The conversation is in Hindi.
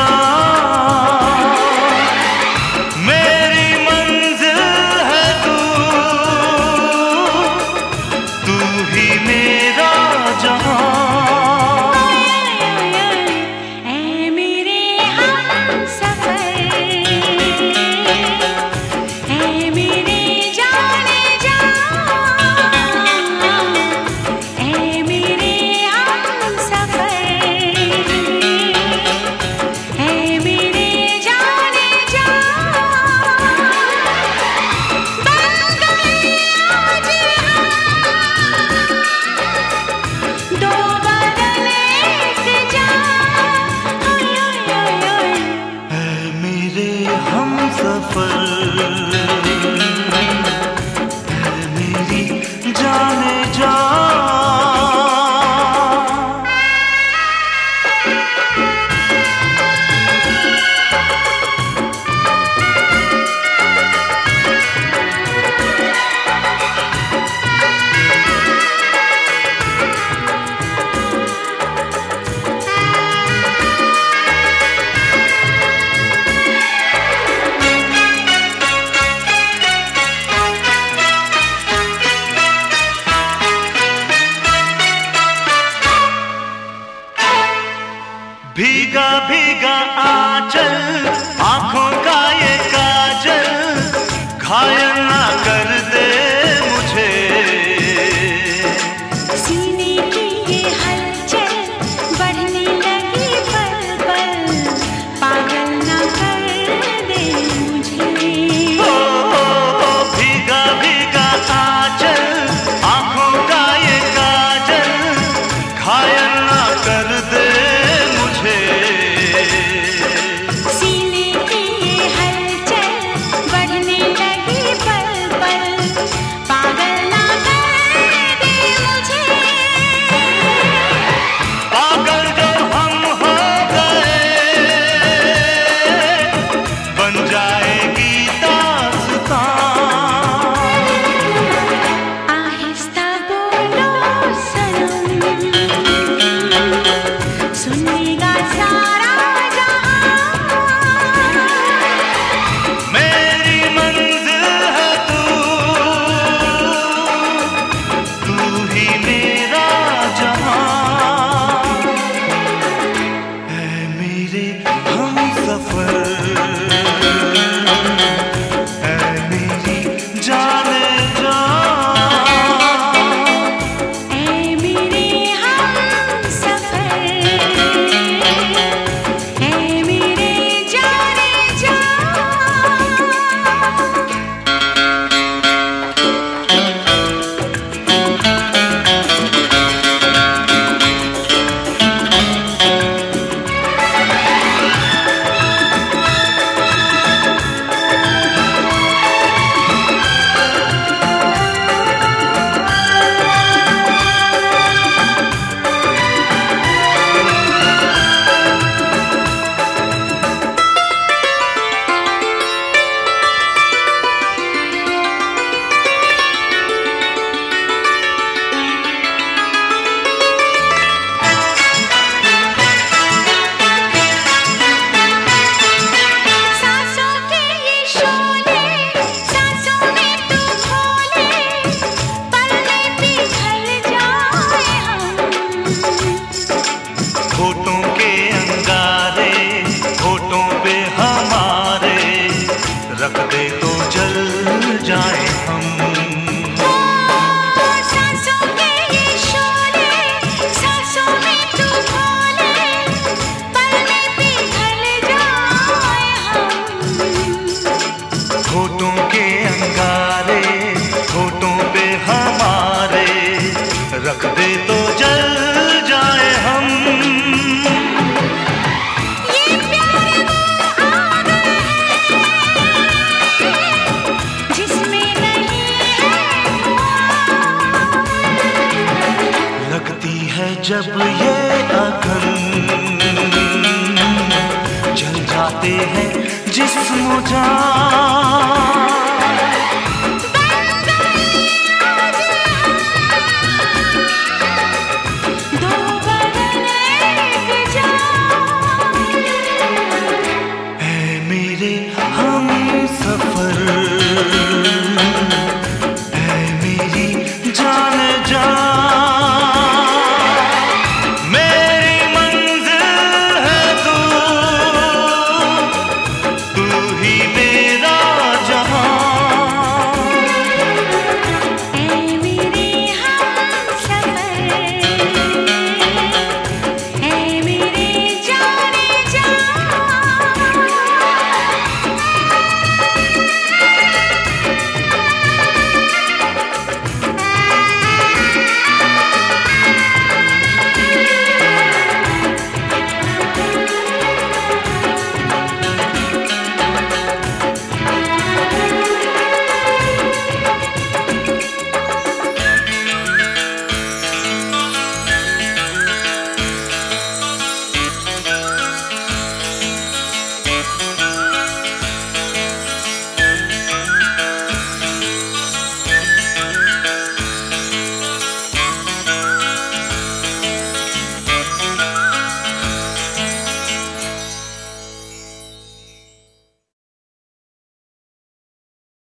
जा भीगा भीगा आंचल आँखों का ये का जल जाते हैं जिस जान।